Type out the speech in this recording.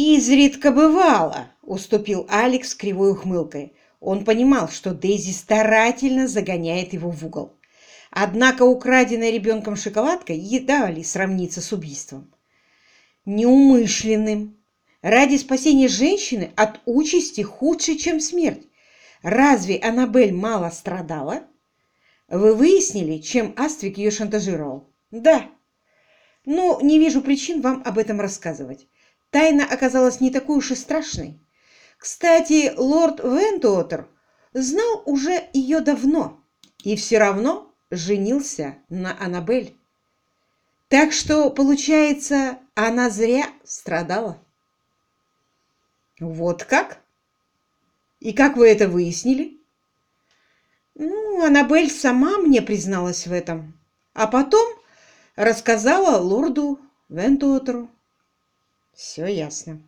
«Изредка бывало», — уступил Алекс кривой ухмылкой. Он понимал, что Дейзи старательно загоняет его в угол. Однако украденная ребенком шоколадка едва ли сравнится с убийством. Неумышленным. Ради спасения женщины от участи худше, чем смерть. Разве Аннабель мало страдала? Вы выяснили, чем Аствик ее шантажировал? Да. Ну, не вижу причин вам об этом рассказывать. Тайна оказалась не такой уж и страшной. Кстати, лорд Вентуотер знал уже ее давно и все равно женился на Аннабель. Так что, получается, она зря страдала. Вот как? И как вы это выяснили? Ну, Аннабель сама мне призналась в этом, а потом рассказала лорду Вентуотеру. Все ясно.